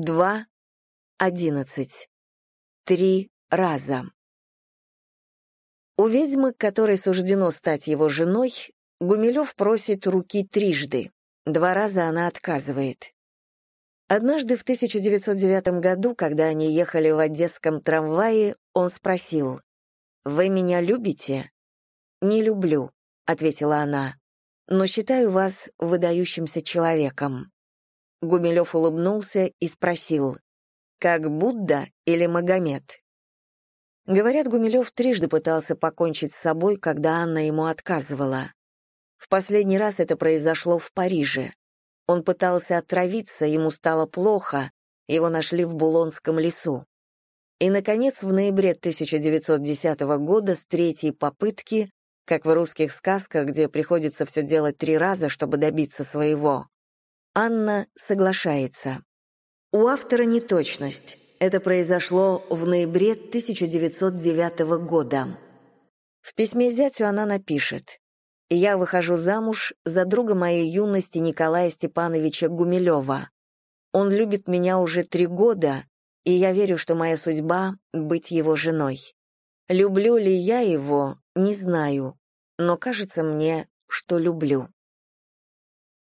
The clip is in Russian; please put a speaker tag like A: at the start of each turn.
A: 2, 11. Три раза. У ведьмы, которой суждено стать его женой, Гумилев просит руки трижды. Два раза она отказывает. Однажды в 1909 году, когда они ехали в одесском трамвае, он спросил, «Вы меня любите?» «Не люблю», — ответила она, «но считаю вас выдающимся человеком». Гумилев улыбнулся и спросил, «Как Будда или Магомед?» Говорят, Гумилев трижды пытался покончить с собой, когда Анна ему отказывала. В последний раз это произошло в Париже. Он пытался отравиться, ему стало плохо, его нашли в Булонском лесу. И, наконец, в ноябре 1910 года с третьей попытки, как в русских сказках, где приходится все делать три раза, чтобы добиться своего, Анна соглашается. У автора неточность. Это произошло в ноябре 1909 года. В письме зятю она напишет «Я выхожу замуж за друга моей юности Николая Степановича Гумилева. Он любит меня уже три года, и я верю, что моя судьба — быть его женой. Люблю ли я его, не знаю, но кажется мне, что люблю».